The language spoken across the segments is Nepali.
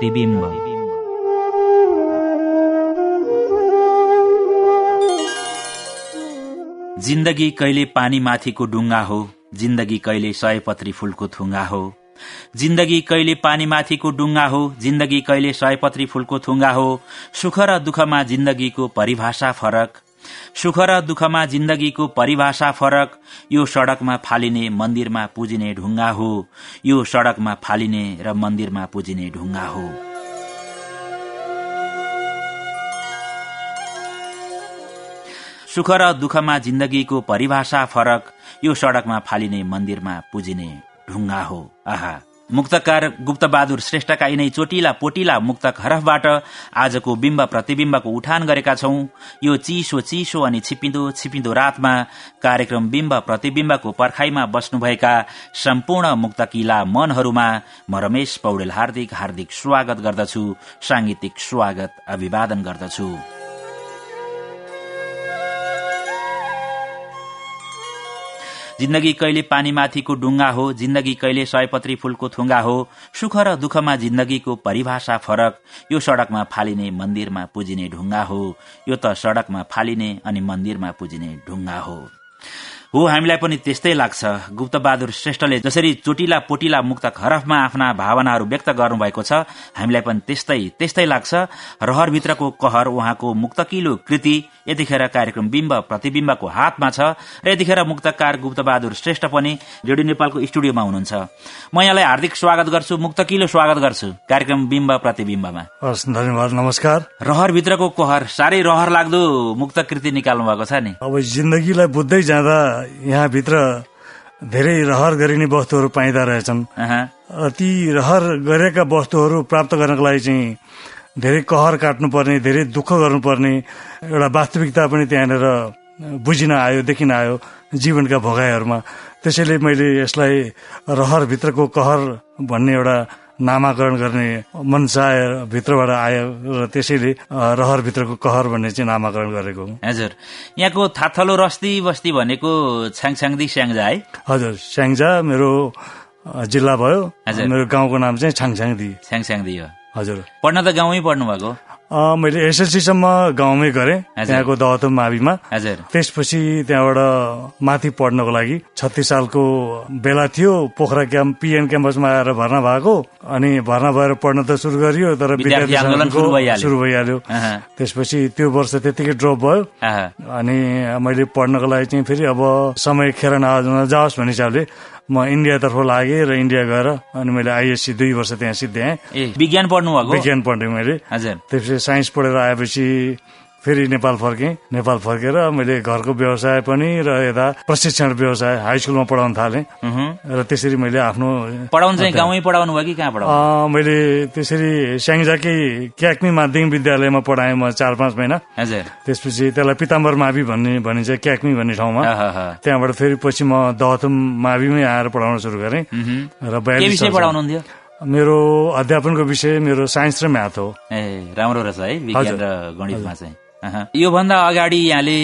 बिम्ब प्रतिबिम्ब। जिन्दगी कहिले पानी माथिको डुङ्गा हो जिन्दगी कहिले सयपत्री फूलको थुङ्गा हो। जिन्दगी कहिले पानी माथिको डुङ्गा हो जिन्दगी कहिले सयपत्री फूलको थुङ्गा हो। सुख र दुःखमा जिन्दगीको परिभाषा फरक। सुख र दुःखमा जिन्दगीको परिभाषा फरक। यो सड़कमा फालिने मन्दिरमा पुजिने ढुङ्गा हो। यो सड़कमा फालिने र मन्दिरमा पुजिने ढुङ्गा हो। सुख र दुःखमा जिन्दगीको परिभाषा फरक। यो सड़कमा फालिने मन्दिरमा पुजिने ढुङ्गा हो। आहा। मुक्तकार गुप्तबहादुर श्रेष्ठका यिनै चोटिला पोटिला मुक्तक हरफबाट आजको बिम्ब प्रतिविम्बको उठान गरेका छौं। यो चिसो चिसो अनि छिपिँदो छिपिँदो रातमा कार्यक्रम बिम्ब प्रतिविम्बको पर्खाईमा बस्नुभएका सम्पूर्ण मुक्तकिला मनहरूमा म रमेश पौडेल हार्दिक हार्दिक स्वागत गर्दछु सांगीतिक स्वागत अभिवादन गर्दछु। जिन्दगी कहिले पानीमाथिको डुङ्गा हो जिन्दगी कहिले सयपत्री फूलको थुङ्गा हो सुख र दुःखमा जिन्दगीको परिभाषा फरक। यो सड़कमा फालिने मन्दिरमा पुजिने ढुङ्गा हो यो त सड़कमा फालिने अनि मन्दिरमा पुजिने ढुङ्गा हो। हो हामीलाई पनि त्यस्तै लाग्छ। गुप्त बहादुर श्रेष्ठले जसरी चोटिला पोटिला मुक्त हरफमा आफ्ना भावनाहरू व्यक्त गर्नुभएको छ हामीलाई पनि त्यस्तै त्यस्तै लाग्छ। रहरभित्रको कहर उहाँको मुक्तकिलो कृति यतिखेर कार्यक्रम बिम्ब प्रतिविम्बको हातमा छ र यतिखेर मुक्तकार गुप्त बहादुर श्रेष्ठ पनि रेडियो नेपालको स्टुडियोमा हुनुहुन्छ। म यहाँलाई हार्दिक स्वागत गर्छु मुक्तकिलो स्वागत गर्छु कार्यक्रम बिम्ब प्रतिविम्बमा धन्यवाद नमस्कार। रहरभित्रको कहर साह्रै रहर लाग्दो मुक्त कृति निकाल्नु भएको छ नि। अब जिन्दगीलाई बुझ्दै जाँदा यहाँभित्र धेरै रहर गरिने वस्तुहरू पाइँदा रहेछन्। ती रहर गरेका वस्तुहरू प्राप्त गर्नको लागि चाहिँ धेरै कहर काट्नुपर्ने धेरै दुःख गर्नुपर्ने एउटा वास्तविकता पनि त्यहाँनिर बुझिन आयो देखिन आयो जीवनका भोगाईहरूमा। त्यसैले मैले यसलाई रहरभित्रको कहर भन्ने एउटा नामाकरण गर्ने मनसा भित्रबाट आयो र त्यसैले रहरभित्रको कहर भन्ने चाहिँ नामाकरण गरेको हजुर। यहाँको थाथलो रस्ती बस्ती भनेको छ्याङछ्याङदी स्याङ्जा है? हजुर। स्याङ्जा मेरो जिल्ला भयो। मेरो गाउँको नाम चाहिँ छाङछ्याङदी छ्याङछ्याङदी हो। हजुर। पढ्न त गाउँमै पढ्नु भएको मैले एसएलसीसम्म गाउँमै गरेँ त्यहाँको दहतम माविमा। हजुर। त्यसपछि त्यहाँबाट माथि पढ्नको लागि छत्तिस सालको बेला थियो पोखरा क्याम्प पिएन क्याम्पसमा आएर भर्ना भएको। अनि भर्ना भएर पढ्न त सुरु गरियो तर सुरु भइहाल्यो। त्यसपछि त्यो वर्ष त्यतिकै ड्रप भयो। अनि मैले पढ्नको लागि चाहिँ फेरि अब समय खेर नजाओस् भन्ने हिसाबले म इन्डियातर्फ लागेँ र इन्डिया गएर अनि मैले आइएससी दुई वर्ष त्यहाँ सिद्ध्याएँ विज्ञान पढ्नु विज्ञान पढेँ मैले। त्यसपछि साइन्स पढेर आएपछि फेरि नेपाल फर्केँ। नेपाल फर्केर मैले घरको व्यवसाय पनि र यता प्रशिक्षण व्यवसाय हाई स्कुलमा पढाउन थालेँ। र त्यसरी मैले आफ्नो पढाउनु चाहिँ गाउँमै पढाउनु भयो कि कहाँ पढाउनु मैले त्यसरी स्याङ्जाकै क्याक्मी माध्यमिक विद्यालयमा पढाएँ म चार पाँच महिना। हजुर। त्यसपछि त्यसलाई पिताम्बर मावि भन्ने भनिन्छ क्याक्मी भन्ने ठाउँमा। त्यहाँबाट फेरि पछि म दहतम माविमै आएर पढाउन सुरु गरेँ। र बयालिस पढाउनुहुन्थ्यो? मेरो अध्यापनको विषय मेरो साइन्स र म्याथ हो। ए राम्रो रहेछ है विज्ञान र गणितमा चाहिँ। योभन्दा अगाडि यहाँले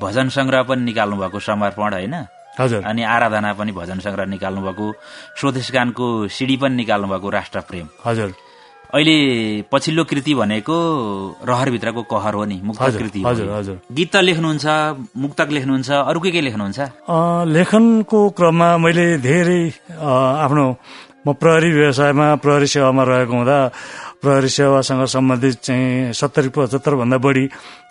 भजन संग्रह पनि निकाल्नु भएको समर्पण होइन? हजुर। अनि आराधना पनि भजन संग्रह निकाल्नु भएको स्वदेश गानको सिडी पनि निकाल्नु भएको राष्ट्र प्रेम हजुर। अहिले पछिल्लो कृति भनेको रहरभित्रको कहर हो नि मुक्त कृति हजुर हजुर। गीत त लेख्नुहुन्छ मुक्तक लेख्नुहुन्छ अरू के के लेख्नुहुन्छ? लेखनको क्रममा मैले धेरै आफ्नो म प्रहरी व्यवसायमा प्रहरी सेवामा रहेको हुँदा प्रहरी सेवासँग सम्बन्धित चाहिँ सत्तरी पचहत्तर भन्दा बढी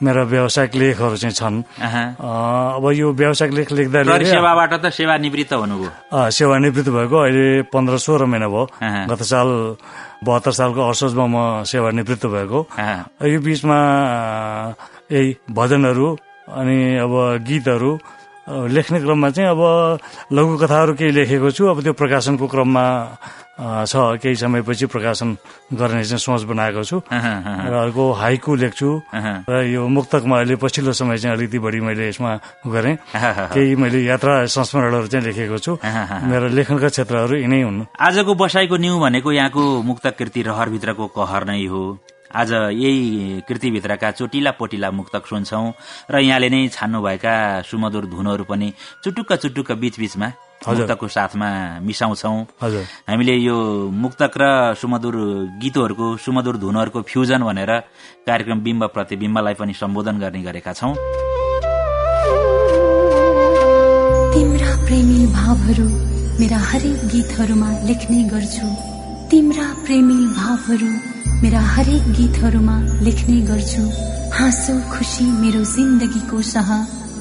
मेरा व्यावसायिक लेखहरू चाहिँ छन्। अब यो व्यावसायिक लेख लेख्दा सेवाबाट त सेवानिवृत्त हुनुभयो। सेवानिवृत्त भएको अहिले पन्ध्र सोह्र महिना भयो। गत साल बहत्तर सालको असोजमा म सेवानिवृत्त भएको। यो बिचमा यही भजनहरू अनि अब गीतहरू लेख्ने क्रममा चाहिँ अब लघु कथाहरू केही लेखेको छु। अब त्यो प्रकाशनको क्रममा छ केही समयपछि प्रकाशन गर्ने चाहिँ सोच बनाएको छु। र अर्को हाइकु लेख्छु। र यो मुक्तकमा अहिले पछिल्लो समय चाहिँ अलिकति बढी मैले यसमा गरेँ। केही मैले यात्रा संस्मरणहरू चाहिँ लेखेको छु। मेरो लेखनका क्षेत्रहरू यिनै हुन्। आजको बसाइको न्यू भनेको यहाँको मुक्त कृति रहरभित्रको कहर नै हो। आज यही कृतिभित्रका चोटिला पोटिला मुक्तक सुन्छौं। र यहाँले नै छान्नुभएका सुमधुर धुनहरू पनि चुटुक्क चुटुक्क बीचबीचमा मुक्तकको साथमा मिसाउँछौ। हामीले यो मुक्तक र सुमधुर गीतहरूको सुमधुर धुनहरूको फ्युजन भनेर कार्यक्रम बिम्ब प्रतिविम्बलाई पनि सम्बोधन गर्ने गरेका छौं। तिम्रा प्रेमी भावहरू मेरा हरेक गीतहरूमा लेख्ने गर्छु। तिम्रा प्रेमी भावहरू मेरा हरेक गीतहरूमा लेख्ने गर्छु। हाँसो खुसी मेरो जिन्दगीको सह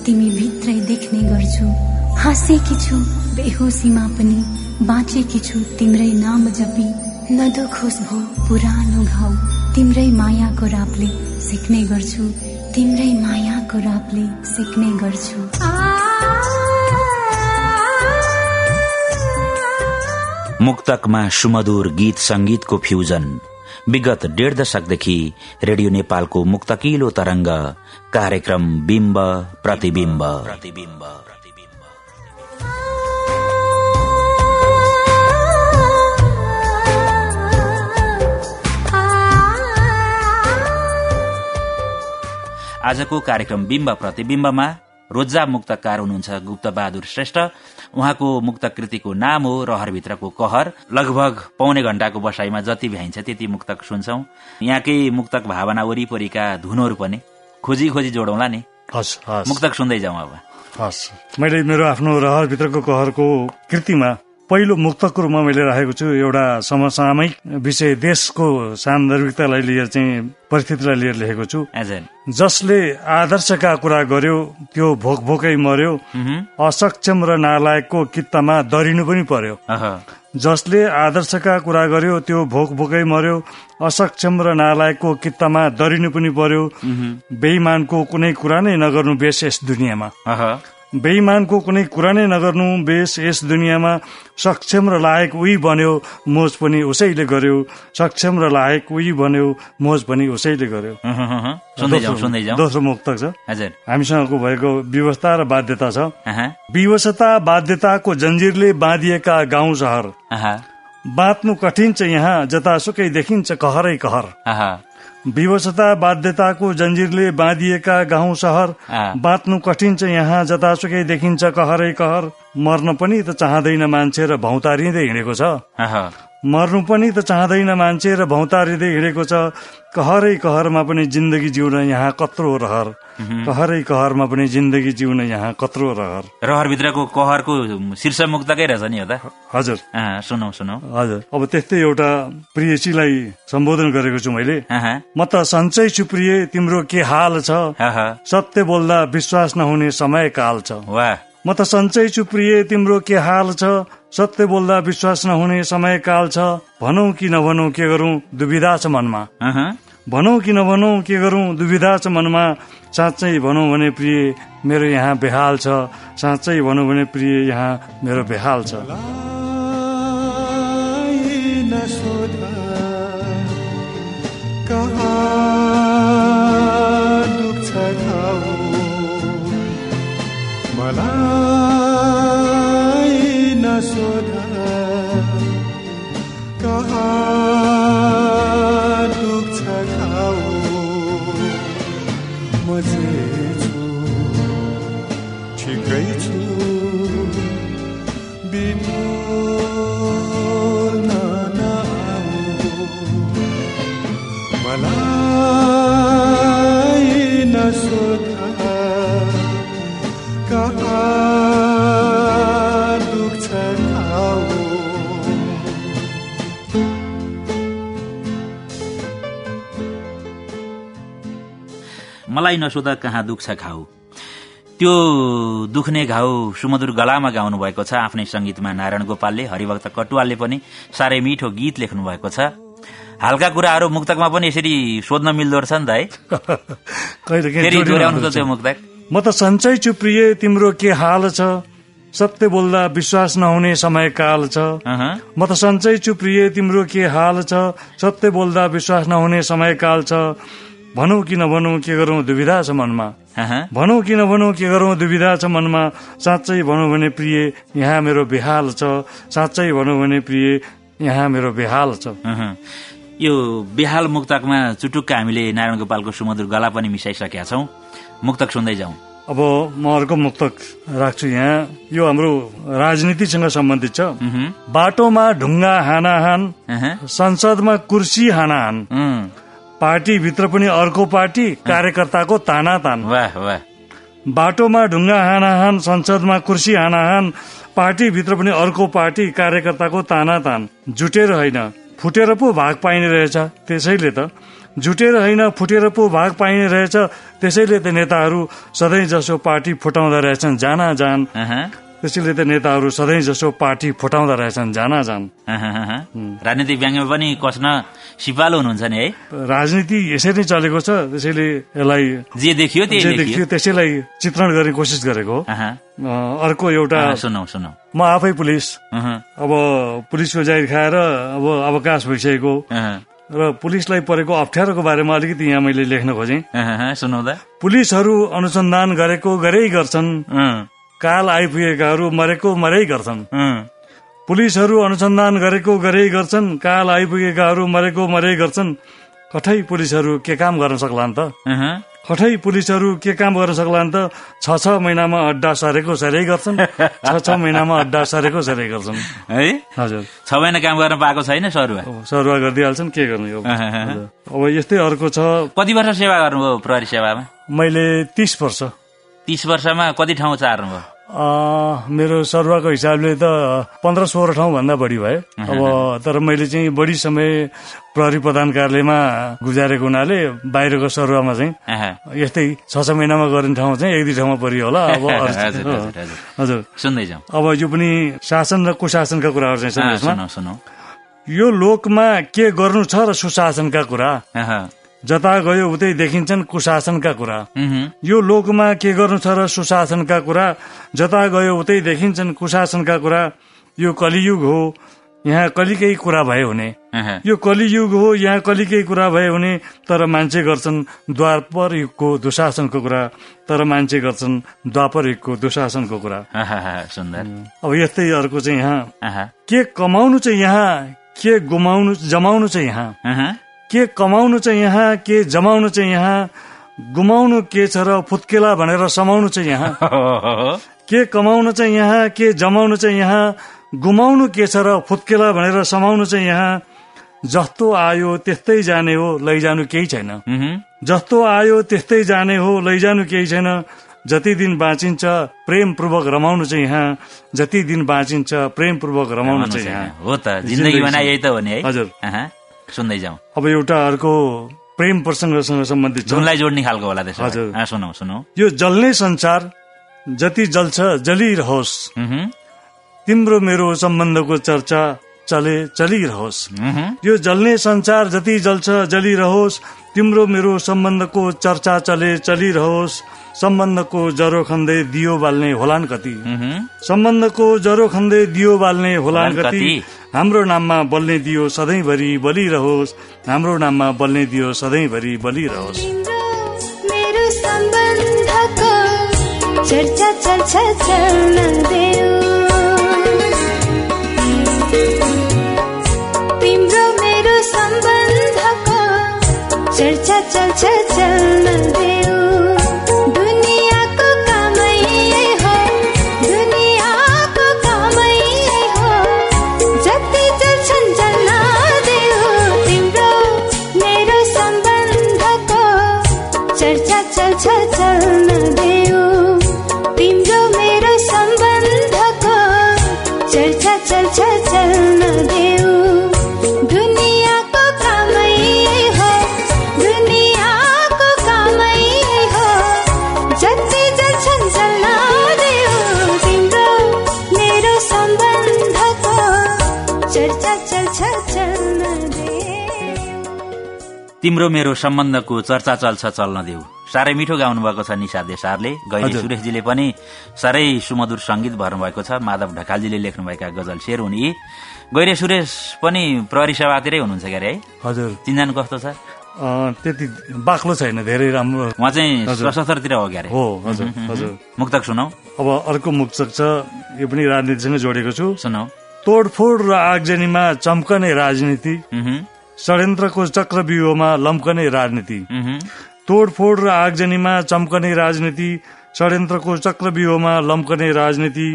तिमी भित्रै देख्ने गर्छु। हाँसेकी छु बेहोसीमा पनि बाँचेकी छु तिम्रै नाम जपी। नदोखोस भो पुरानो घाउ तिम्रै मायाको रापले सिक्ने गर्छु तिम्रै मायाको रापले सिक्ने गर्छु। मुक्तकमा सुमधुर गीत संगीतको फ्युजन। विगत डेढ दशकदेखि रेडियो नेपालको मुक्तकिलो तरंग कार्यक्रम बिम्ब प्रतिविम्ब प्रतिविम्ब आजको कार्यक्रम बिम्ब प्रतिविम्बमा रोजा मुक्तकार हुनुहुन्छ गुप्त बहादुर श्रेष्ठ। उहाँको मुक्त कृतिको नाम हो रहरभित्रको कहर। लगभग पौने घण्टाको बसाईमा जति भ्याइन्छ त्यति मुक्तक सुन्छौ। यहाँकै मुक्तक भावना वरिपरिका धुनहरू पनि। खोजी खोजी जोडौँला नि। मुक्तक सुन्दै जाउँ अब। मैले मेरो आफ्नो रहरभित्रको कहरको कृतिमा पहिलो मुक्तको रूपमा मैले राखेको छु एउटा समसामयिक विषय देशको सान्दर्भिकतालाई लिएर चाहिँ परिस्थितिलाई लिएर लेखेको छु। जसले आदर्शका कुरा गर्यो त्यो भोक भोकै मर्यो असक्षम र नालायकको कित्तामा दरिनु पनि पर्यो। जसले आदर्शका कुरा गर्यो त्यो भोक भोकै मर्यो असक्षम र नालायकको कित्तामा दरिनु पनि पर्यो। बेइमानको कुनै कुरा नै नगर्नु बेस यस दुनियाँमा। बेइमानको कुनै कुरा नै नगर्नु बेस यस दुनियाँमा सक्षम र लायक उही बन्यो मोज पनि उसैले गर्यो। सक्षम र लायक उही बन्यो मोज पनि उसैले गर्यो। दोस्रो मुक्तक छ। हामीसँगको भएको व्यवस्था र बाध्यता छ। व्यवस्था बाध्यताको जन्जिरले बाँधिएका गाउँ सहर। बाँच्नु कठिन छ यहाँ जतासुकै देखिन्छ कहरै कहर। विवशता बाध्यताको जन्जिरले बाँधिएका गाउँ सहर बाँच्नु कठिन छ। यहाँ जतासुकै देखिन्छ कहरै कहर। मर्न पनि त चाहँदैन मान्छे र भौतारिँदै हिँडेको छ। मर्नु पनि त चाहँदैन मान्छे र भौतारिँदै हिँडेको छ। कहरै कहरमा पनि जिन्दगी जिउन यहाँ कत्रो रहर। कहरै कहरमा पनि जिन्दगी जिउन यहाँ कत्रो रहर। रहरभित्रको कहरको शीर्ष मुक्तकै रहेछ नि त? हजुर। सुनौ सुनौ। हजुर। अब त्यस्तै एउटा प्रियसीलाई सम्बोधन गरेको छु मैले। म त सन्चै छु प्रिय तिम्रो के हाल छ? सत्य बोल्दा विश्वास नहुने समय काल छ। म त सन्चै छु प्रिय तिम्रो के हाल छ? सत्य बोल्दा विश्वास नहुने समय काल छ। भनौ कि नभनौ के गरौँ दुविधा छ मनमा। भनौ कि नभनौ के गरौँ दुविधा छ मनमा। साँच्चै भनौँ भने प्रिय मेरो यहाँ बेहाल छ। साँच्चै भनौँ भने प्रिय यहाँ मेरो बेहाल छ। मलाई नसोध कहाँ दुख्छ घाउ। त्यो दुख्ने घाउ सुमधुर गलामा गाउनु भएको छ आफ्नै संगीतमा नारायण गोपालले हरिभक्त कटुवालले पनि साह्रै मिठो गीत लेख्नु भएको छ। हालका कुराहरू मुक्तकमा पनि यसरी सोध्न मिल्दो रहेछ नि त है मुक्तक। म त सन्चै छु प्रिय तिम्रो के हाल छ? सत्य बोल्दा विश्वास नहुने समय काल छ म त सन्चै छु प्रिय तिम्रो के हाल छ? सत्य बोल्दा विश्वास नहुने समय काल छ। भनौ कि नभनौ के गरौँ दुविधा छ मनमा भनौ कि नभनौ के गरौँ दुविधा छ मनमा साँच्चै भनौँ भने प्रिय यहाँ मेरो बेहाल छ साँच्चै भनौँ भने प्रिय यहाँ मेरो बेहाल छ यो बेहाल मुक्तकमा चुटुक्क हामीले नारायण गोपालको सुमधुर गला पनि मिसाइसकेका छौँ मुक्तक सुन्दै जाउँ अब म अर्को मुक्तक राख्छु यहाँ यो हाम्रो राजनीतिसँग सम्बन्धित छ बाटोमा ढुङ्गा हानाहान संसदमा कुर्सी हानाहान पार्टीभित्र पनि अर्को पार्टी कार्यकर्ताको ताना तान बाटोमा ढुङ्गा हानाहान संसदमा कुर्सी हानाहान पार्टीभित्र पनि अर्को पार्टी कार्यकर्ताको ताना तान जुटेर होइन फुटेर पो भाग पाइने रहेछ त्यसैले त। जुटेर होइन फुटेर पो भाग पाइने रहेछ त्यसैले त नेताहरू सधैँ जसो पार्टी फुटाउँदा रहेछन् जाना जान। त्यसैले त नेताहरू सधैँ जसो पार्टी फुटाउँदा रहेछन् जाना जान। राजनीतिक व्यङ्गमा पनि कस्न सिपालु हुनुहुन्छ नि है? राजनीति यसरी नै चलेको छ त्यसैले यसलाई जे देखियो जे देखियो। त्यसैलाई चित्रण गर्ने कोसिस गरेको। अर्को एउटा सुनौ सुनौ। म आफै पुलिस। अब पुलिसको जागिर खाएर अब अवकाश भइसकेको। र पुलिसलाई परेको अप्ठ्यारोको बारेमा अलिकति यहाँ मैले लेख्न खोजेँ। सुनाउँदा पुलिसहरू अनुसन्धान गरेको गरे गर्छन्। काल आइपुगेकाहरू मरेको मरै गर्छन्। पुलिसहरू अनुसन्धान गरेको गरे गर्छन् काल आइपुगेकाहरू मरेको मरै गर्छन्। कठै पुलिसहरू के काम गर्न सक्ला त? कठै पुलिसहरू के काम गर्न सक्ला त? छ छ महिनामा अड्डा सरेको सरै गर्छन्। छ छ महिनामा अड्डा सरेको सरै गर्छन्। है? हजुर। छ महिना काम गर्न पाएको छैन सरुवा? सरुवा गरिदिइहाल्छन् के गर्ने अब यस्तै अर्को छ। कति वर्ष सेवा गर्नुभयो प्रहरी सेवामा? मैले तिस वर्ष। तिस वर्षमा कति ठाउँ चार्नुभयो? मेरो सरुवाको हिसाबले त पन्ध्र सोह्र ठाउँ भन्दा बढी भयो। अब तर मैले चाहिँ बढी समय प्रहरी प्रधान कार्यालयमा गुजारेको हुनाले बाहिरको सरुवामा चाहिँ यस्तै छ छ महिनामा गर्ने ठाउँ चाहिँ एक दुई ठाउँमा परियो होला। अब हजुर सुन्दै अब यो पनि शासन र कुशासनका कुराहरू चाहिँ यो लोकमा के गर्नु छ र सुशासनका कुरा? जता गयो उतै देखिन्छन् कुशासनका कुरा। यो लोकमा के गर्नु छ र सुशासनका कुरा? जता गयो उतै देखिन्छन् कुशासनका कुरा। यो कलियुग हो यहाँ कलिकै कुरा भए हुने। यो कलियुग हो यहाँ कलिकै कुरा भए हुने। तर मान्छे गर्छन् द्वापर युगको दुशासनको कुरा। तर मान्छे गर्छन् द्वापर युगको दुशासनको कुरा। अब यस्तै अर्को चाहिँ यहाँ। के कमाउनु चाहिँ यहाँ? के गुमाउनु जमाउनु चाहिँ यहाँ? के कमाउनु चाहिँ यहाँ के जमाउनु चाहिँ यहाँ गुमाउनु के छ र फुत्केला भनेर समाउनु चाहिँ यहाँ? के कमाउनु चाहिँ यहाँ के जमाउनु चाहिँ यहाँ गुमाउनु के छ र फुत्केला भनेर समाउनु चाहिँ यहाँ? जस्तो आयो त्यस्तै जाने हो लैजानु केही छैन। जस्तो आयो त्यस्तै जाने हो लैजानु केही छैन। जति दिन बाँचिन्छ प्रेमपूर्वक रमाउनु चाहिँ यहाँ। जति दिन बाँचिन्छ प्रेमपूर्वक रमाउनु चाहिँ यहाँ। हो त जिन्दगी यही त हो नि हजुर। सुन्दै जाउँ। अब एउटा अर्को प्रेम प्रसङ्गसँग सम्बन्धित झुनलाई जोड्ने खालको होला हजुर। सुनौ सुनौ। यो जल्ने संसार जति जल्छ जलिरहोस्। तिम्रो मेरो सम्बन्धको चर्चा चले चलिरहोस्। यो जल्ने संसार जति जल्छ जलिरहोस्। तिम्रो मेरो सम्बन्धको चर्चा चले चलिरहोस्। सम्बन्धको जरो खन्दै दियो बाल्ने होलान् कति? सम्बन्धको जरो खन्दै दियो बाल्ने होलान् कति? हाम्रो नाममा बल्ने दियो सधैँभरि बलिरहोस्। हाम्रो नाममा बल्ने दियो सधैँभरि बलिरहोस्। चर्चा चल्छ तिम्रो मेरो सम्बन्धको चर्चा चल्छ चल्न देऊ। तिम्रो मेरो सम्बन्धको चर्चा चल्छ चल्न देऊ। साह्रै मिठो गाउनु भएको छ निशा देसारले। गैरी सुरेशजीले पनि साह्रै सुमधुर संगीत भर्नुभएको छ। माधव ढकालजीले लेख्नुभएका गजल शेर हुने गैरे सुरेश पनि प्रहरी सेवातिरै हुनुहुन्छ क्यारे है? हजुर। चिन्जान कस्तो छ? त्यति बाक्लो छैन धेरै राम्रो। उहाँ चाहिँ सशस्त्रतिर हो क्यारे। हो हजुर हजुर। मुक्तक सुनौ। अब अर्को मुक्तक छ। यो पनि राजनीतिसँग जोडेको छु। सुनौ। तोडफोड र आगजनीमा चम्कने राजनीति। षड्यन्त्रको चक्रव्यूहमा लम्कने राजनीति। तोडफोड र आगजनीमा चम्कने राजनीति षड्यन्त्रको चक्रव्यूहमा लम्कने राजनीति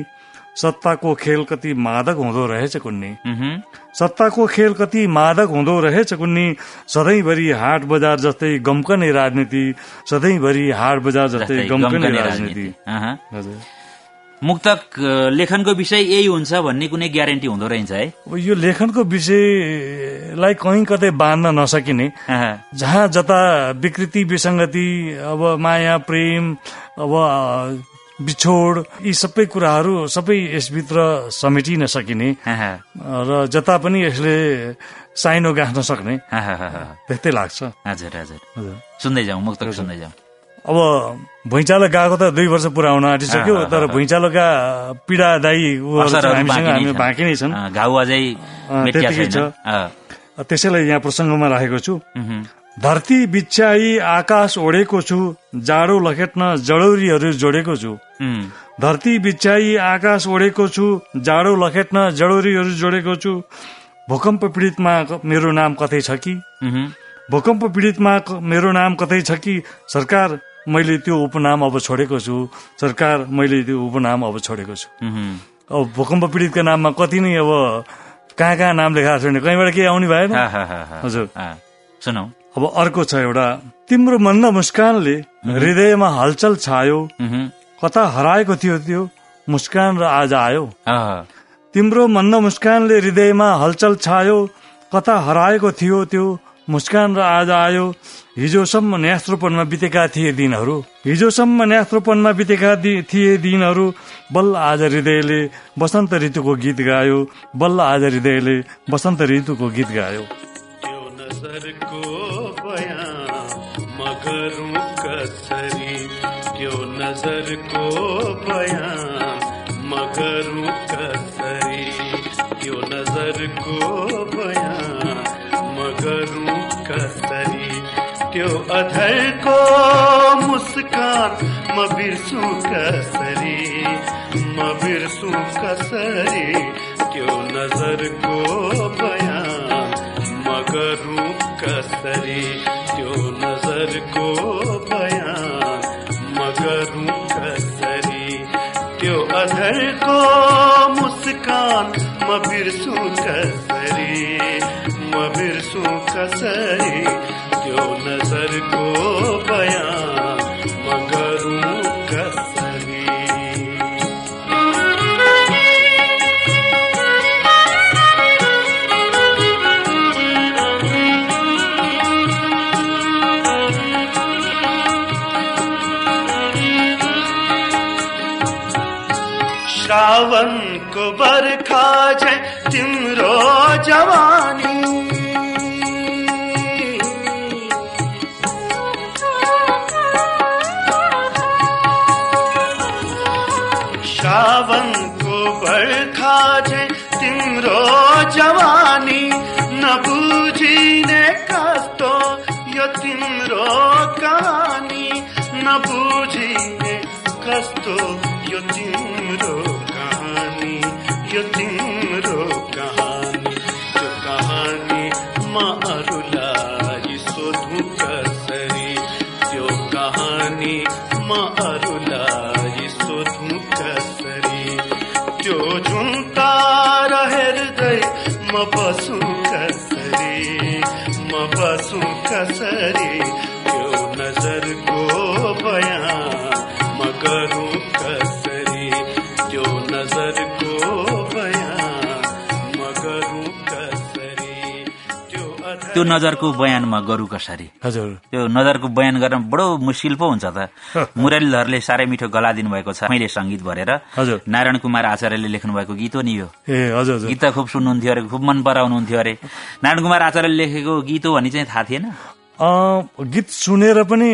सत्ताको खेल कति मादक हुँदो रहेछ कुन्नी। सत्ताको खेल कति मादक हुँदो रहेछ कुन्नी सधैँभरि हाट बजार जस्तै गम्कने राजनीति सधैँभरि हाट बजार जस्तै गम्कने राजनीति। हजुर। मुक्तक लेखनको विषय यही हुन्छ भन्ने कुनै ग्यारेन्टी हुँदो रहेछ है? यो लेखनको विषयलाई कहीँ कतै बाँध्न नसकिने। जहाँ जता विकृति विसङ्गति अब माया प्रेम अब बिछोड यी सबै कुराहरू सबै यसभित्र समेटिन सकिने। र जता पनि यसले साइनो गाँच्न सक्ने। त्यस्तै लाग्छ। हजुर। हजुर। सुन्दै जाउँ मुक्तक सुन्दै जाउँ। अब भुइँचालो गएको त दुई वर्ष पुरा हुन आँटिसक्यो तर भुइँचालोका पीडादायी हामीसँग हामी बाँकी नै छन्। घाउ अझै त्यतिकै छ। त्यसैलाई यहाँ प्रसङ्गमा राखेको छु। धरती बिछ्याई आकाश ओढेको छु जाडो लखेट्न जडौरीहरू जोडेको छु। धरती बिछ्याई आकाश ओढेको छु जाडो लखेट्न जडौरीहरू जोडेको छु। भूकम्प पीडितमा मेरो नाम कतै छ कि? भूकम्प पीडितमा मेरो नाम कतै छ कि? सरकार मैले त्यो उपनाम अब छोडेको छु। सरकार मैले त्यो उपनाम अब छोडेको छु। अब भूकम्प पीडितको नाममा कति नै अब कहाँ कहाँ नाम लेखाएको छ भने कहीँबाट केही आउने भएन? हजुर। सुनौ। अब अर्को छ एउटा तिम्रो मन्द मुस्कानले हृदयमा हलचल छायो। कता हराएको थियो त्यो मुस्कान र आज आयो। तिम्रो मन्द मुस्कानले हृदयमा हलचल छायो। कता हराएको थियो त्यो मुस्कान र आज आयो। हिजोसम्म न्यास्त्रोपनमा बितेका थिए दिनहरू। हिजोसम्म न्यास्त्रोपनमा बितेका थिए दिनहरू। बल्ल आज हृदयले वसन्त ऋतुको गीत गायो। बल्ल आज हृदयले वसन्त ऋतुको गीत गायो। नजरको बयान कसरी? यो त्यो अधरको मुस्कान म बिर्सु कसरी? म बिर्सु कसरी? त्यो नजरको बयान मगरू कसरी? त्यो नजरको बयान मगरू कसरी? त्यो अधरको मुस्कान म बिर्सु कसरी? म बिर्सु कसरी? त्यो नजरको बयान म गरौँ कसरी श्रावणको बर्खा झै तिम्रो जवानी तिम्रो जवानी नबुझिने कस्तो यो तिम्रो कहानी नबुझिने कस्तो यो त्यो नजरको बयानमा गरु कसरी? हजुर। त्यो नजरको बयान गर्न बडो मुस्किल पो हुन्छ त। मुरलीधरले साह्रै मिठो गला दिनुभएको छ। मैले संगीत भरेर हजुर। नारायण कुमार आचार्यले लेख्नु भएको गीत हो नि यो। गीत त खुब सुन्नुहुन्थ्यो अरे खुब मन पराउनुहुन्थ्यो अरे। नारायण कुमार आचार्यले लेखेको गीत हो भन्ने चाहिँ थाहा थिएन? गीत सुनेर पनि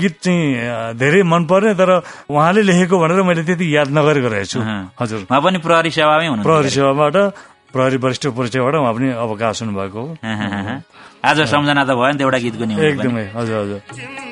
गीत चाहिँ धेरै मन पर्ने तर उहाँले लेखेको भनेर मैले त्यति याद नगरेको रहेछु। हजुर। उहाँ पनि प्रहरी सेवामै हुनु प्रहरी सेवाबाट प्रहरी वरिष्ठ परिचयबाट उहाँ पनि अवकाश हुनुभएको हो। आज सम्झना त भयो नि त एउटा गीतको नि एकदमै हजुर हजुर।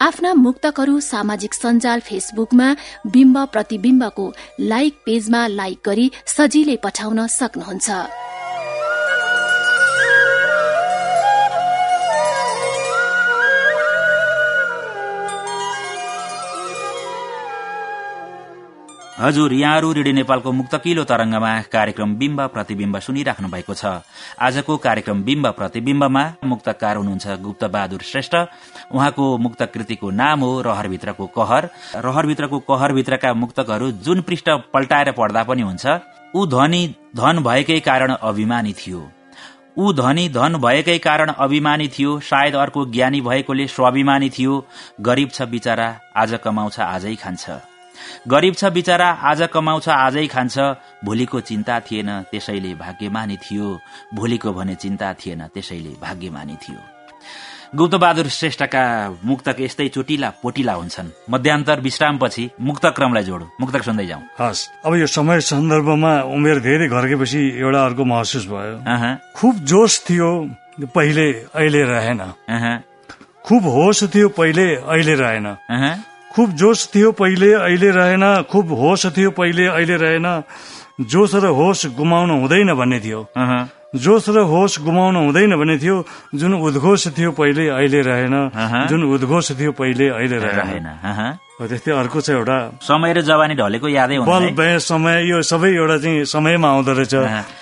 आफ्ना मुक्तकहरू सामाजिक सञ्जाल फेसबुकमा बिम्ब प्रतिविम्बको लाइक पेजमा लाइक गरी सजिलै पठाउन सक्नुहुन्छ। हजुर यहाँहरू रेडियो नेपालको मुक्तकिलो तरंगमा कार्यक्रम बिम्ब प्रतिविम्ब सुनिराख्नु भएको छ। आजको कार्यक्रम बिम्ब प्रतिविम्बमा मुक्तकार हुनुहुन्छ गुप्त बहादुर श्रेष्ठ। उहाँको मुक्त कृतिको नाम हो रहरभित्रको कहर। रहरभित्रको कहरभित्रका मुक्तकहरू जुन पृष्ठ पल्टाएर पढ्दा पनि हुन्छ ऊ धनी धन भएकै कारण अभिमानी थियो। ऊ धनी धन भएकै कारण अभिमानी थियो सायद अर्को ज्ञानी भएकोले स्वाभिमानी थियो। गरीब छ बिचरा आज कमाउँछ आजै खान्छ। गरीब छ बिचरा आज कमाउँछ आजै खान्छ। भोलिको चिन्ता थिएन त्यसैले भाग्यमानी थियो। भोलिको भने चिन्ता थिएन त्यसैले भाग्यमानी थियो। गुप्तबहादुर श्रेष्ठका मुक्तक यस्तै चोटिला पोटिला हुन्छन्। मध्यान्तर विश्रामपछि मुक्त क्रमलाई जोडौँ। मुक्तक सुन्दै जाउँ। हस् अब यो समय सन्दर्भमा उमेर धेरै घर्केपछि एउटा अर्को महसुस भयो। खुब जोस थियो पहिले अहिले रहेन। खुब होस थियो पहिले अहिले रहेन। खुब जोस थियो पहिले अहिले रहेन। खुब होस थियो पहिले अहिले रहेन। जोस र होस गुमाउनु हुँदैन भन्ने थियो। जोस र होस गुमाउनु हुँदैन भन्ने थियो। जुन उद्घोष थियो पहिले अहिले रहेन। जुन उद्घोष थियो पहिले अहिले रहेन। त्यस्तै अर्को छ एउटा समय र जवानी ढलेको यादै बल समय यो सबै एउटा चाहिँ समयमा आउँदो रहेछ।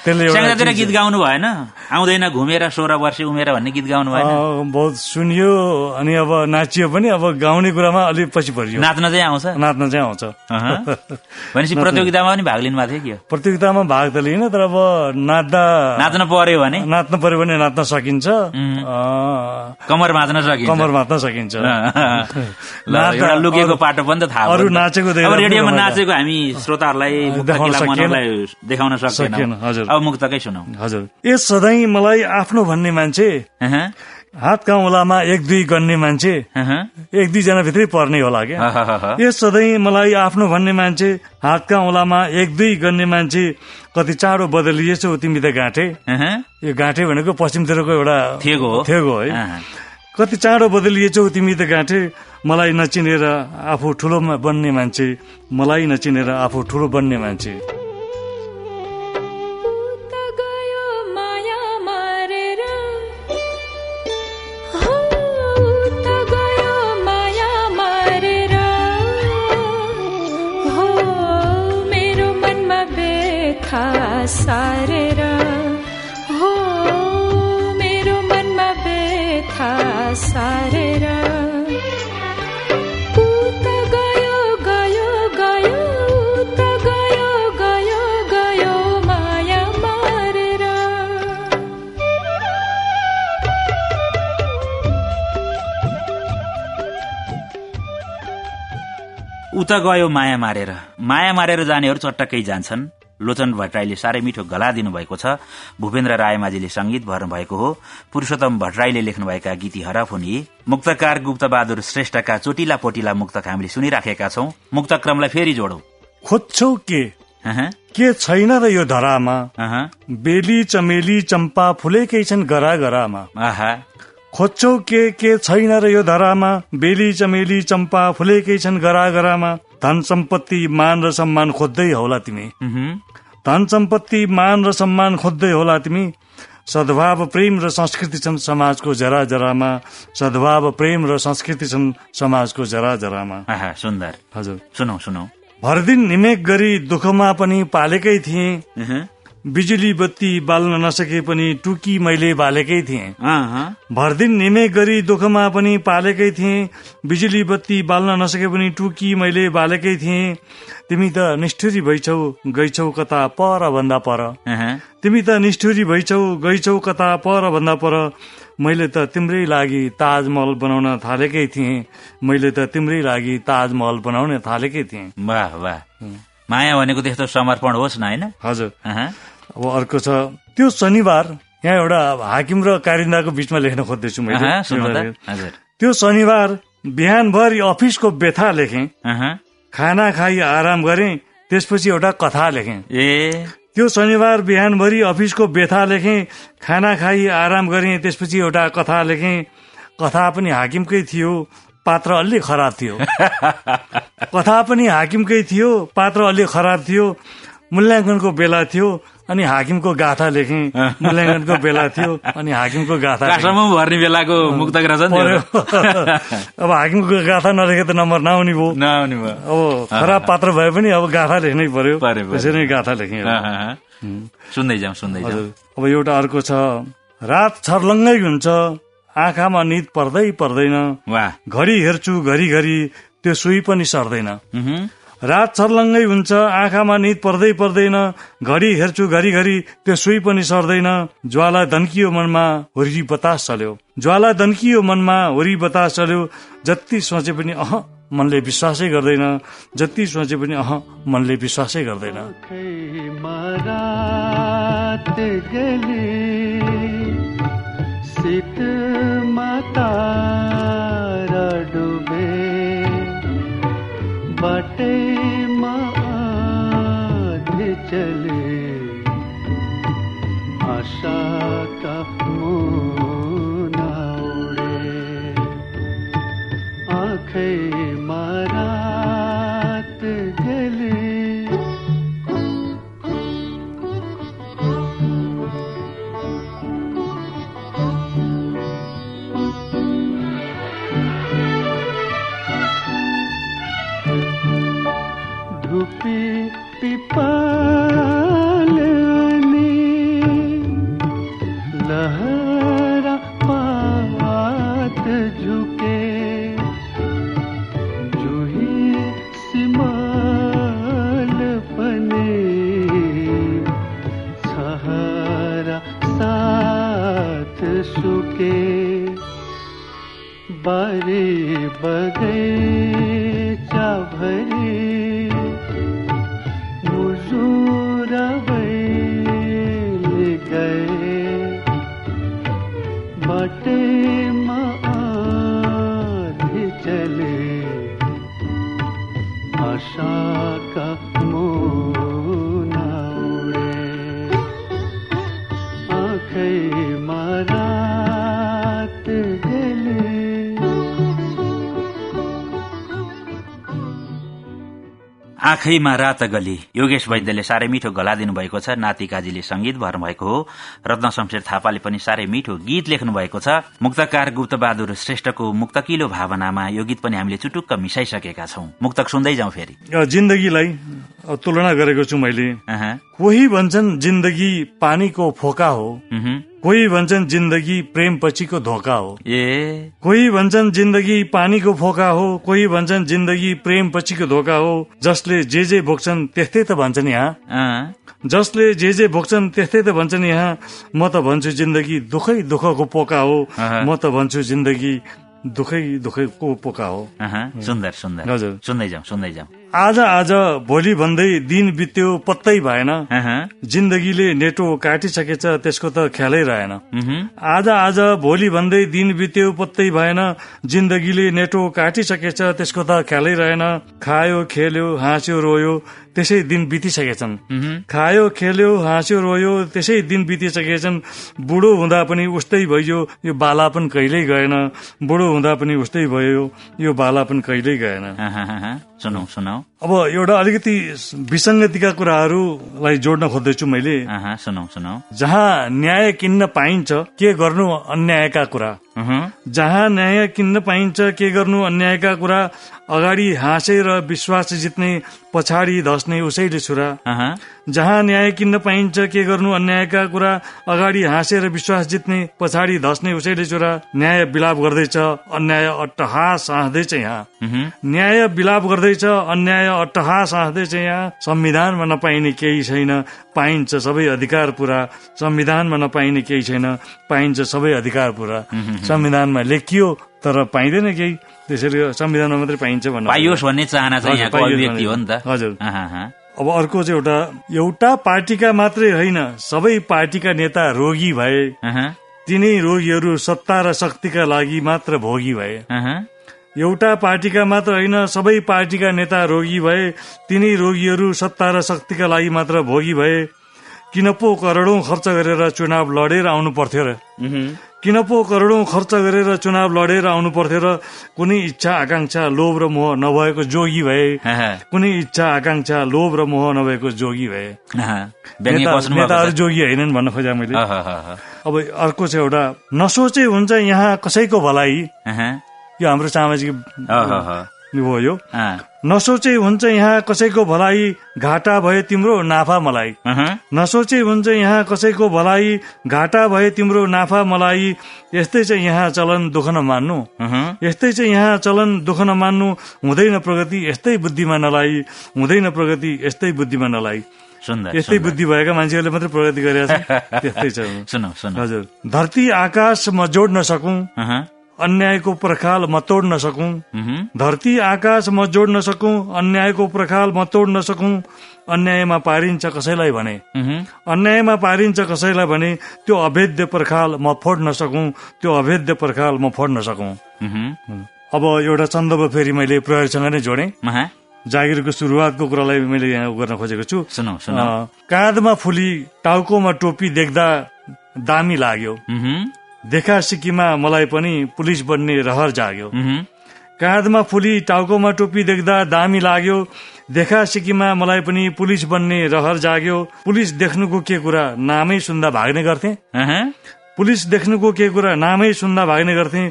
त्यसले गीत गाउनु भएन। आउँदैन घुमेर सोह्र वर्ष उमेर भन्ने गीत गाउनु भएन। बहुत सुनियो अनि अब नाचियो पनि अब गाउने कुरामा अलिक पछि परियो। नाच्न चाहिँ आउँछ? नाच्न चाहिँ आउँछ। भनेपछि प्रतियोगितामा पनि भाग लिनु भएको थियो कि प्रतियोगितामा भाग त लिएन तर अब नाच्दा नाच्न पर्यो भने? नाच्न पर्यो भने नाच्न सकिन्छ। कमर माच्न सकिन्छ। कमर माच्न सकिन्छ। लुकेको पाटो पनि त थाहा अरू नाचेको अब रेडियोमा नाचेको हामी श्रोताहरूलाई देखाउन सक्दैन। अब मुक्तकै सुनौ। हजुर। ए सधैँ मलाई आफ्नो भन्ने मान्छे हात काउलामा एक दुई गन्ने मान्छे एक दुईजना भित्रै पर्ने होला क्या? ए सधैँ मलाई आफ्नो भन्ने मान्छे हात काउलामा एक दुई गन्ने मान्छे कति चाँडो बदलिएछौ तिमी त गाँठे। यो गाँठे भनेको पश्चिमतिरको एउटा थेगो है। कति चाँडो बदलिएछौ तिमी त गाँठे? मलाई नचिनेर आफू ठुलो बन्ने मान्छे मलाई नचिनेर आफू ठुलो बन्ने मान्छे। उता गयो माया मारेर। माया मारेर जानेहरू चट्टक्कै जान्छन्। लोचन भट्टराईले साह्रै मिठो गला दिनुभएको छ। भूपेन्द्र रायमाझीले संगीत भर्नु भएको हो। पुरूषोत्तम भट्टराईले लेख्नुभएका गीती हरफ हुने मुक्तकार गुप्त बहादुर श्रेष्ठका चोटिला पोटिला मुक्तक हामीले सुनिराखेका छौं। मुक्त क्रमलाई फेरि जोडौं। खोज्छौ के? के छैन र यो धरामा? बेली चमेली चम्पा फुलेकै छन् गरा गरामा खोज्छौ के के छैन र यो धरामा? बेली चमेली चम्पा फुलेकै छन् गरा गरामा। धन सम्पत्ति मान र सम्मान खोज्दै होला तिमी। धन सम्पत्ति मान र सम्मान खोज्दै होला तिमी। सद्भाव प्रेम र संस्कृति छन् समाजको जरा जरामा सद्भाव प्रेम र संस्कृति छन् समाजको जरा जरामा सुन्दर। हजुर। सुनौ सुनौ। भरदिन निमेक गरी दुःखमा पनि पालेकै थिएँ। बिजुली बत्ती बाल्न नसके पनि टुकी मैले बालेकै थिएँ। भरदिन निमेक गरी दुःखमा पनि पालेकै थिएँ। बिजुली बत्ती बाल्न नसके पनि टुकी मैले बालेकै थिएँ। तिमी त निष्ठुरी भइछौ गइछौ कता पर भन्दा पर। तिमी त निष्ठुरी भइछौ गइछौ कता पर भन्दा पर। मैले त तिम्रै लागि ताजमहल बनाउन थालेकै थिएँ। मैले त तिम्रै लागि ताजमहल बनाउन थालेकै थिएँ। वाह वाह। माया भनेको त्यस्तो समर्पण होस् न होइन? हजुर। अब अर्को छ त्यो शनिबार यहाँ एउटा हाकिम र कारिन्दाको बिचमा लेख्न खोज्दैछु मैले। त्यो शनिबार बिहानभरि अफिसको व्यथा लेखेँ। खाना खाई आराम गरे त्यसपछि एउटा कथा लेखेँ। ए। त्यो शनिबार बिहानभरि अफिसको व्यथा लेखेँ खाना खाई आराम गरेँ त्यसपछि एउटा कथा लेखेँ। कथा पनि हाकिमकै थियो पात्र अलि खराब थियो। कथा पनि हाकिमकै थियो पात्र अलि खराब थियो। मूल्याङ्कनको बेला थियो। अनि हाकिमको गाथा लेखेँ मूल्याङ्कनको बेला थियो अनि हाकिमको गाथा भर्ने बेलाको मुक्त अब हाकिमको गाथा नलेखे त नम्बर नआउने भयो। नआउने भयो। अब खराब पात्र भए पनि अब गाथा लेख्नै पर्यो। त्यसरी नै गाथा लेखेँ सुन्दै जाउँ सुन्दै जाउँ अब एउटा अर्को छ। रात छर्लङ्गै हुन्छ। आँखामा निद पर्दै पर्दैन। घरि हेर्छु घरि घरि। त्यो सुई पनि सर्दैन। रात छर्लङ्गै हुन्छ आँखामा निद पर्दै पर्दैन घडी हेर्छु घरिघरि त्यो सुई पनि सर्दैन। ज्वाला धन्कियो मनमा होरी बतास चल्यो। ज्वाला धन्कियो मनमा होरी बतास चल्यो। जति सोचे पनि अह मनले विश्वासै गर्दैन। जति सोचे पनि अह मनले विश्वासै गर्दैन। बाटैमा चले आशाका माधि चले। आशा का आँखैमा रात गली। योगेश वैद्यले साह्रै मिठो गला दिनुभएको छ। नाति काजीले संगीत भर्नुभएको हो। रत्न शमशेर थापाले पनि साह्रै मिठो गीत लेख्नु भएको छ। मुक्तकार गुप्त बहादुर श्रेष्ठको मुक्तकिलो भावनामा यो गीत पनि हामीले चुटुक्क मिसाइसकेका छौं। मुक्तक सुन्दै जाउँ फेरि। जिन्दगीलाई तुलना गरेको छु मैले। कोही भन्छन् जिन्दगी पानीको फोका हो। कोही भन्छन् जिन्दगी प्रेम पछिको धोका हो। ए। कोही भन्छन् जिन्दगी पानीको फोका हो। कोही भन्छन् जिन्दगी प्रेम पछिको धोका हो। जसले जे जे भोग्छन् त्यस्तै त भन्छन् यहाँ। जसले जे जे भोग्छन् त्यस्तै त भन्छन् यहाँ। म त भन्छु जिन्दगी दुखै दुःखको पोका हो। म त भन्छु जिन्दगी दुखै दुखैको पोका हो। सुन्दर सुन्दर। हजुर। सुन्दै जाउँ सुन्दै जाउँ। आज आज भोलि भन्दै दिन बित्यो पत्तै भएन। जिन्दगीले नेटो काटिसकेछ त्यसको त ख्यालै रहेन। आज आज भोलि भन्दै दिन बित्यो पत्तै भएन। जिन्दगीले नेटो काटिसकेछ त्यसको त ख्यालै रहेन। खायो खेल्यो हाँस्यो रोयो। त्यसै दिन बितिसकेछन्। खायो खेल्यो हाँस्यो रोयो त्यसै दिन बितिसकेछन्। बुढो हुँदा पनि उस्तै भइयो यो बाला पनि कहिल्यै गएन। बुढो हुँदा पनि उस्तै भयो यो बाला पनि कहिल्यै गएन। सुनौ सुनाउ अब एउटा अलिकति विसङ्गतिका कुराहरूलाई जोड्न खोज्दैछु मैले। सुनौ सुनाउ। जहाँ न्याय किन्न पाइन्छ के गर्नु अन्यायका कुरा? जहाँ न्याय किन्न पाइन्छ के गर्नु अन्यायका कुरा अगाडि हाँसेर विश्वास जित्ने पछाडि धस्ने उसैले छुरा। जहाँ न्याय किन्न पाइन्छ के गर्नु अन्यायका कुरा अगाडि हाँसेर विश्वास जित्ने पछाडि धस्ने उसैले छुरा न्याय विलाप गर्दैछ अन्याय अट्टहास हाँस्दैछ यहाँ। न्याय विलाप गर्दैछ अन्याय अट्टहास हाँस्दैछ यहाँ। संविधानमा नपाइने केही छैन पाइन्छ सबै अधिकार पुरा। संविधानमा नपाइने केही छैन पाइन्छ सबै अधिकार पुरा। संविधानमा लेखियो तर पाइँदैन केही। त्यसैले संविधानमा मात्रै पाइन्छ भन्ने चाहना हजुर अब अर्को चाहिँ एउटा एउटा पार्टीका मात्रै होइन सबै पार्टीका नेता रोगी भए। तिनै रोगीहरू सत्ता र शक्तिका लागि मात्र भोगी भए। एउटा पार्टीका मात्र होइन सबै पार्टीका नेता रोगी भए तिनै रोगीहरू सत्ता र शक्तिका लागि मात्र भोगी भए। किन पो करोडौं खर्च गरेर चुनाव लडेर आउनु पर्थ्यो र। किन पो करोडौँ खर्च गरेर चुनाव लडेर आउनु पर्थ्यो र कुनै इच्छा आकांक्षा लोभ र मोह नभएको जोगी भए। कुनै इच्छा आकांक्षा लोभ र मोह नभएको जोगी भए। नेताहरू जोगी होइनन् भन्न खोजे मैले। अब अर्को चाहिँ एउटा नसोचे हुन्छ यहाँ कसैको भलाइ। यो हाम्रो सामाजिक हो यो नसोचे हुन्छ यहाँ कसैको भलाइ घाटा भए तिम्रो नाफा मलाई। नसोचे हुन्छ यहाँ कसैको भलाइ घाटा भए तिम्रो नाफा मलाई। यस्तै चाहिँ यहाँ चलन दुःख नमान्नु यस्तै चाहिँ यहाँ चलन दुःख नमान्नु हुँदैन प्रगति यस्तै बुद्धिमा नलाई हुँदैन प्रगति यस्तै बुद्धिमा नलाई यस्तै बुद्धि भएका मान्छेहरूले मात्रै प्रगति गरेका छ त्यस्तै छ। हजुर। धरती आकाश म जोड्न सकौँ। अन्यायको प्रखाल म तोड्न सकौँ। धरती आकाश म जोड्न सकौँ अन्यायको प्रखाल म तोड्न सकौँ। अन्यायमा पारिन्छ कसैलाई भने। अन्यायमा पारिन्छ कसैलाई भने त्यो अभेद्य पर्खाल म फोड्न सकौँ त्यो अभेद्य पर्खाल म फोड्न सकौँ। अब एउटा चन्दब फेरि मैले प्रयोगसँग नै जोडेँ। जागिरको सुरुवातको कुरालाई मैले यहाँ गर्न खोजेको छु। काँधमा फुली टाउकोमा टोपी देख्दा दामी लाग्यो। देखा सिक्किममा मलाई पनि पुलिस बन्ने रहर जाग्यो। काँधमा फुली टाउकोमा टोपी देख्दा दामी लाग्यो। देखा सिक्किममा मलाई पनि पुलिस बन्ने रहर जाग्यो। पुलिस देख्नुको के कुरा नामै सुन्दा भाग्ने गर्थे? पुलिस देख्नुको के कुरा नामै सुन्दा भाग्ने गर्थे?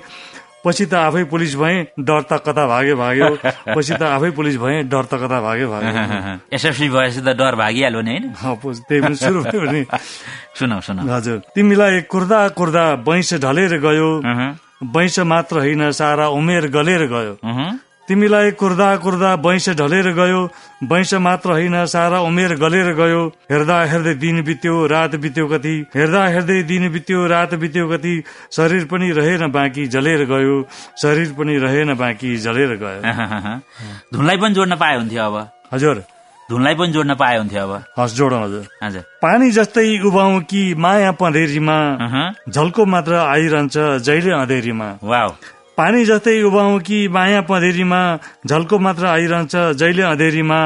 पछि त आफै पुलिस भए डर त कता भाग्यो भाग्यो। पछि त आफै पुलिस भए डर त कता भाग्यो भाग्यो। एसएससी भएपछि त डर भागिहाल्यो नि त्यही पनि सुरु नि। सुनाउ सुनाउ हजुर। तिमीलाई कुर्दा कुर्दा बैंस ढलेर गयो बैंस मात्र होइन सारा उमेर गलेर गयो। तिमीलाई कुर्दा कुर्दा बैंस ढलेर गयो बैंस मात्र होइन सारा उमेर गलेर गयो। हेर्दा हेर्दै दिन बित्यो रात बित्यो कति। हेर्दा हेर्दै दिन बित्यो रात बित्यो कति। शरीर पनि रहेन बाँकी जलेर गयो। शरीर पनि रहेन बाँकी जलेर गयो। धुनलाई पनि जोड्न पाए हुन्थ्यो अब। हजुर। धुनलाई पनि जोड्न पाए हुन्थ्यो अब। हस् जोड हजुर। हजुर। पानी जस्तै उभाउ कि माया पँधेरीमा? झल्को मात्र आइरहन्छ जहिले अँधेरीमा। पानी जस्तै उभाउ कि माया पँधेरीमा झल्को मात्र आइरहन्छ जहिले अँधेरीमा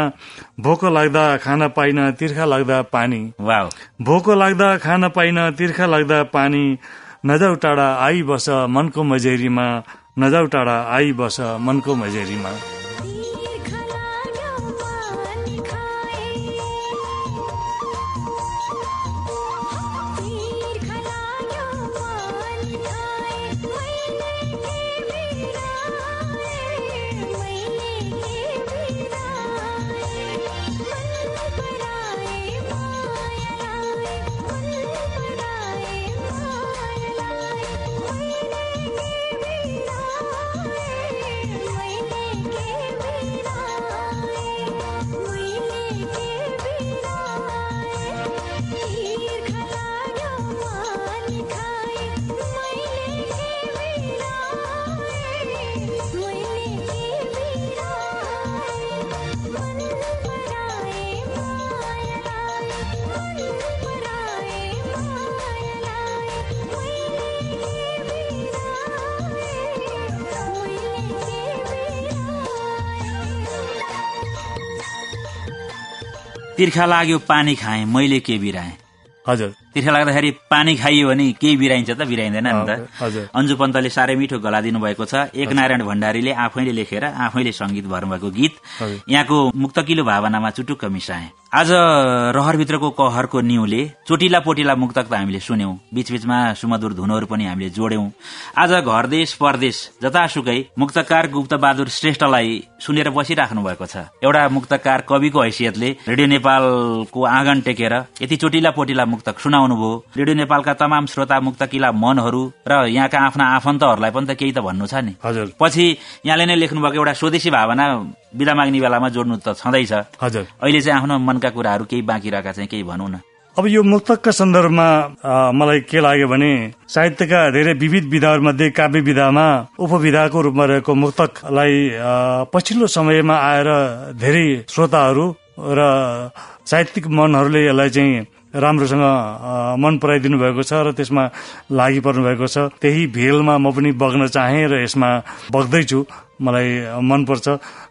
भोको लाग्दा खान पाइन तिर्खा लाग्दा पानी। भोको लाग्दा खान पाइन तिर्खा लाग्दा पानी। नजाउ टाढा आई बस मनको मजेरीमा नजाउ टाढा आई बस मनको मजेरीमा। तिर्खा लाग्यो पानी खाएँ। मैले के बिराएँ? हजुर। तिर्खा लाग्दाखेरि पानी खाइयो भने केही बिराइन्छ त बिराइँदैन नि त। अन्जु पन्तले साह्रै मिठो गला दिनुभएको छ। एक नारायण भण्डारीले आफैले लेखेर आफैले संगीत भर्नुभएको गीत। यहाँको मुक्तकिलो भावनामा चुटुक्क मिसाए। आज रहरभित्रको कहरको न्युले चोटिला पोटिला मुक्तक त हामीले सुन्यौं। बीचबीचमा सुमधुर धुनहरू पनि हामीले जोड्यौं। आज घर देश परदेश जतासुकै मुक्तकार गुप्त बहादुर श्रेष्ठलाई सुनेर बसिराख्नु भएको छ। एउटा मुक्तकार कविको हैसियतले रेडियो नेपालको आँगन टेकेर यति चोटिला पोटिला मुक्तक सुनाउनु भयो। रेडियो नेपालका तमाम श्रोता मुक्तकिला मनहरू र यहाँका आफ्ना आफन्तहरूलाई पनि त केही त भन्नु छ नि। हजुर। पछि यहाँले नै लेख्नुभएको एउटा स्वदेशी भावना विदा माग्ने बेलामा जोड्नु त छँदैछ। हजुर। अहिले चाहिँ आफ्नो मनका कुराहरू केही बाँकी रहेका चाहिँ केही भनौँ न। अब यो मुक्तकका सन्दर्भमा मलाई के लाग्यो भने साहित्यका धेरै विविध विधाहरूमध्ये काव्य विधामा उपविधाको रूपमा रहेको मुक्तकलाई पछिल्लो समयमा आएर धेरै श्रोताहरू र साहित्यिक मनहरूले यसलाई चाहिँ राम्रोसँग मन पराइदिनु भएको छ र त्यसमा लागि पर्नु भएको छ। त्यही भेलमा म पनि बग्न चाहे र यसमा बग्दैछु। मलाई मनपर्छ।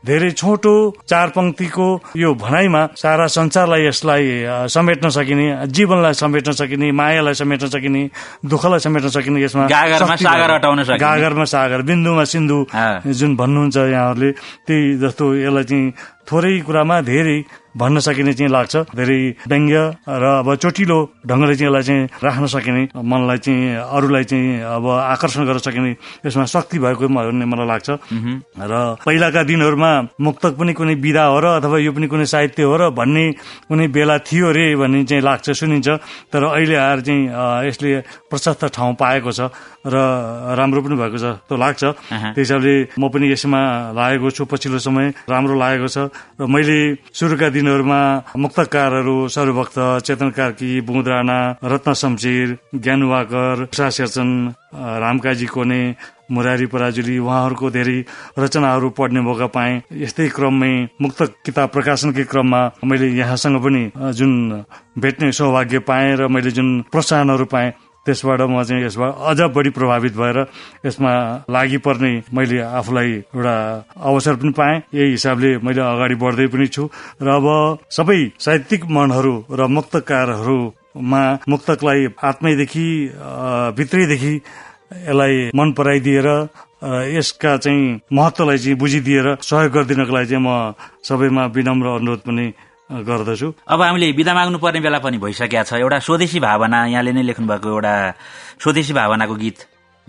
धेरै छोटो चार पंक्तिको यो भनाइमा सारा संसारलाई यसलाई समेट्न सकिने जीवनलाई समेट्न सकिने मायालाई समेट्न सकिने दुःखलाई समेट्न सकिने यसमा गागरमा सागर बिन्दुमा सिन्धु। जुन भन्नुहुन्छ यहाँहरूले त्यही जस्तो यसलाई चाहिँ थोरै कुरामा धेरै भन्न सकिने चाहिँ लाग्छ। धेरै व्यङ्ग्य र अब चोटिलो ढङ्गले चाहिँ यसलाई चाहिँ राख्न सकिने मनलाई चाहिँ अरूलाई चाहिँ अब आकर्षण गर्न सकिने यसमा शक्ति भएको भन्ने मलाई लाग्छ। र पहिलाका दिनहरूमा मुक्तक पनि कुनै विधा हो र अथवा यो पनि कुनै साहित्य हो र भन्ने कुनै बेला थियो रे भन्ने चाहिँ लाग्छ सुनिन्छ। तर अहिले आएर चाहिँ यसले प्रशस्त ठाउँ पाएको छ र राम्रो पनि भएको छ जस्तो लाग्छ। त्यस हिसाबले म पनि यसमा लागेको छु पछिल्लो समय राम्रो लागेको छ। र मैले सुरुका दिनहरूमा मुक्तकारहरू सर्वभक्त चेतन कार्की बुद राणा रत्न शमशेर ज्ञान वाकर उषा शेरचन अ, रामकाजी कोने मुरारी पराजुली उहाँहरूको धेरै रचनाहरू पढ्ने मौका पाएँ। यस्तै क्रममै मुक्त किताब प्रकाशनकै क्रममा मैले यहाँसँग पनि जुन भेट्ने सौभाग्य पाएँ र मैले जुन प्रोत्साहनहरू पाएँ त्यसबाट म चाहिँ यसबाट अझ बढी प्रभावित भएर यसमा लागि पर्ने मैले आफूलाई एउटा अवसर पनि पाएँ। यही हिसाबले मैले अगाडि बढ्दै पनि छु। र अब सबै साहित्यिक मनहरू र मुक्तकारहरूमा मुक्तकलाई आत्मैदेखि भित्रैदेखि यसलाई मन पराइदिएर यसका चाहिँ महत्वलाई चाहिँ बुझिदिएर सहयोग गरिदिनको लागि चाहिँ म सबैमा विनम्र अनुरोध पनि गर्दछु। अब हामीले विदा माग्नु पर्ने बेला पनि भइसकेका छ। एउटा स्वदेशी भावना यहाँले नै लेख्नु भएको एउटा स्वदेशी भावनाको गीत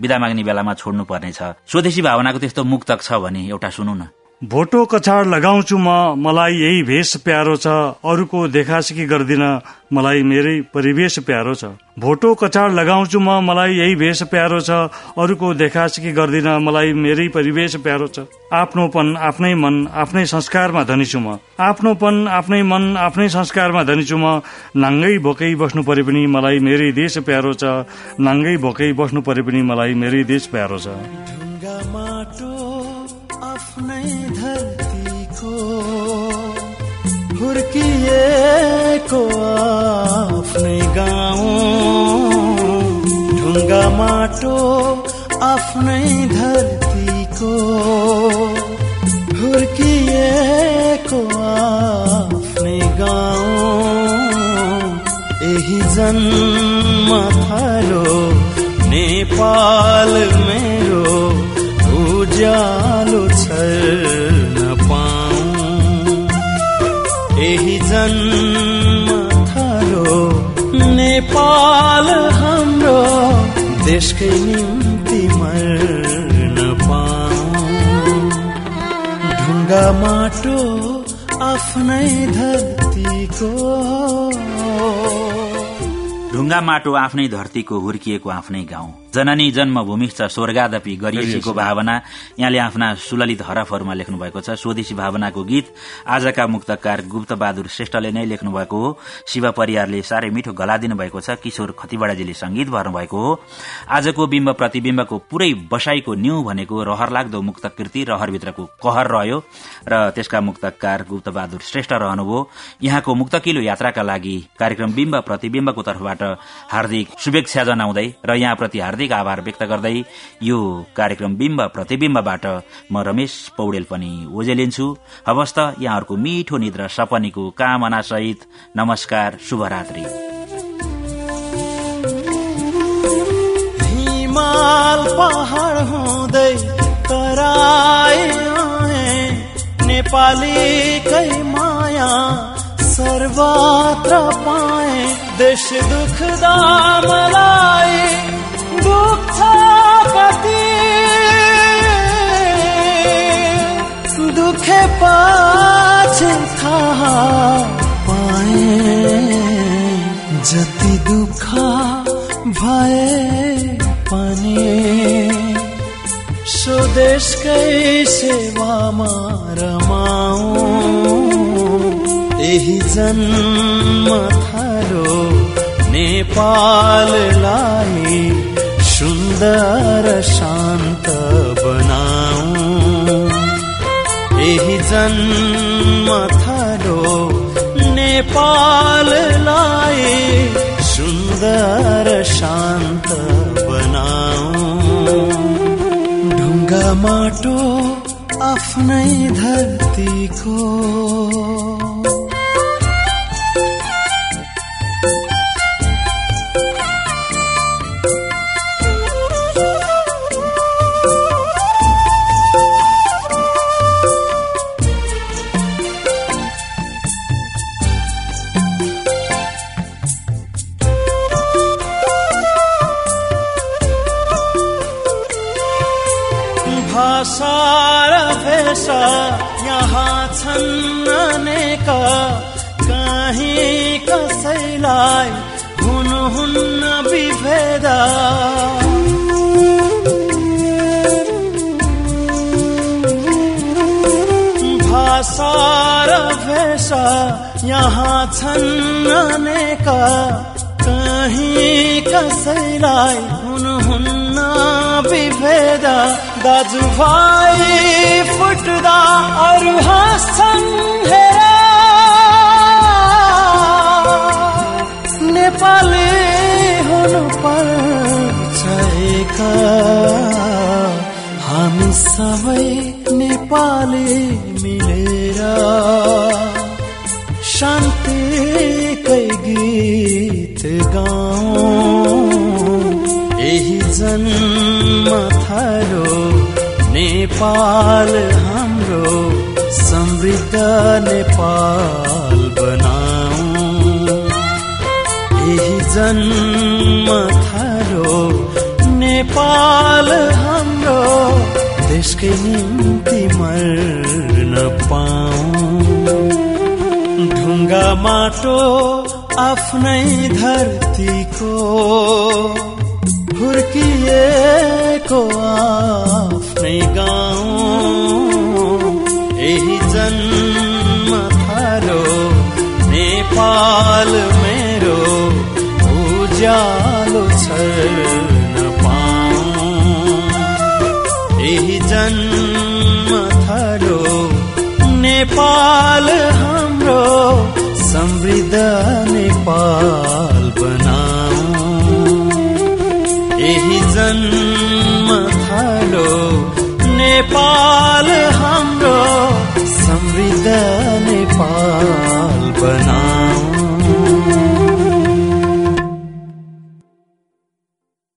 विदा माग्ने बेलामा छोड्नु पर्नेछ स्वदेशी भावनाको त्यस्तो मुक्तक छ भने एउटा सुनौ न। भोटो कछाड लगाउँछु म मलाई यही भेष प्यारो छ अरूको देखासेखी गर्दिन मलाई मेरै परिवेश प्यारो छ। भोटो कछाड लगाउँछु म मलाई यही भेष प्यारो छ अरूको देखासेखी गर्दिन मलाई मेरै परिवेश प्यारो छ। आफ्नोपन आफ्नै मन आफ्नै संस्कारमा धनी छु म आफ्नोपन आफ्नै मन आफ्नै संस्कारमा धनी छु म। नाङ्गै भोकै बस्नु परे पनि मलाई मेरै देश प्यारो छ। नाङ्गै भोकै बस्नु परे पनि मलाई मेरै देश प्यारो छ। हुर्किएको आफ्नै गाउँ। ढुङ्गा माटो आफ्नै धरतीको। हुर्किएको आफ्नै गाउँ। यही जन्म थालो नेपाल मेरो उज्यालो छर्न जन्म थालो नेपाल हाम्रो देशकै निम्ति मर्न ढुङ्गा माटो आफ्नै धरतीको। ढुङ्गा माटो आफ्नै धरतीको हुर्किएको आफ्नै गाउँ। जननी जन्मभूमि छ स्वर्गादपि गरिएसीको भावना। यहाँले आफ्ना सुललित हरफहरूमा लेख्नु भएको छ। स्वदेशी भावनाको गीत आजका मुक्तकार गुप्त बहादुर श्रेष्ठले नै लेख्नु भएको हो। शिव परियारले साह्रै मिठो गला दिनु भएको छ। किशोर खतिवड़ाजीले संगीत भर्नु भएको हो। आजको बिम्ब प्रतिविम्बको पुरै बसाईको न्यू भनेको रहर लाग्दो मुक्त कृति रहरभित्रको कहर रह्यो र त्यसका मुक्तकार गुप्त बहादुर श्रेष्ठ रहनुभयो। यहाँको मुक्तकिलो यात्राका लागि कार्यक्रम बिम्ब प्रतिविम्बको तर्फबाट हार्दिक शुभेच्छा जनाउँदै र यहाँप्रति हार्दिक हार्दिक आभार व्यक्त गर्दै यो कार्यक्रम बिम्ब प्रतिविम्बबाट म रमेश पौडेल पनि ओजेलिन्छु। हवस् त यहाँहरूको मिठो निद्रा सपनीको कामना सहित नमस्कार शुभरात्री। तराई नेपालीकै माया सर्वत्र पाए देश दुखदा मलाई दुख कति दुखे पछि थाहा पाए। जति दुख भए पनि स्वदेशकै सेवामा रमाऊ यही जन्म थालो नेपाललाई। सुन्दर शान्त बनाऊ। यही जन्म थालो नेपाललाई सुन्दर शान्त बनाऊ। ढुङ्गा माटो आफ्नै धरतीको भाषा भेषा यहाँ छन् अनेका। कहीँ कसैलाई हुनुहुन्न विभेदा। दाजुभाइ फुट्दा अरू हाँस्छन् नेपाली हुनु पर्छ हामी सबै नेपाली। शान्तिकै गीत गाउँ। यही जन्म थालो नेपाल हाम्रो समृद्ध नेपाल बनाऊ यही जन्म थालो नेपाल हाम्रो देशकै निम्ति मर्न पाऊ। ढुङ्गा माटो आफ्नै धरतीको हुर्किएको आफ्नै गाउँ। यही जन्म थालो नेपाल मेरो उज्यालो छ। जन्म थलो नेपाल हाम्रो समृद्ध नेपाल बनाऊ। यही जन्म थलो नेपाल हाम्रो समृद्ध नेपाल बनाऊ।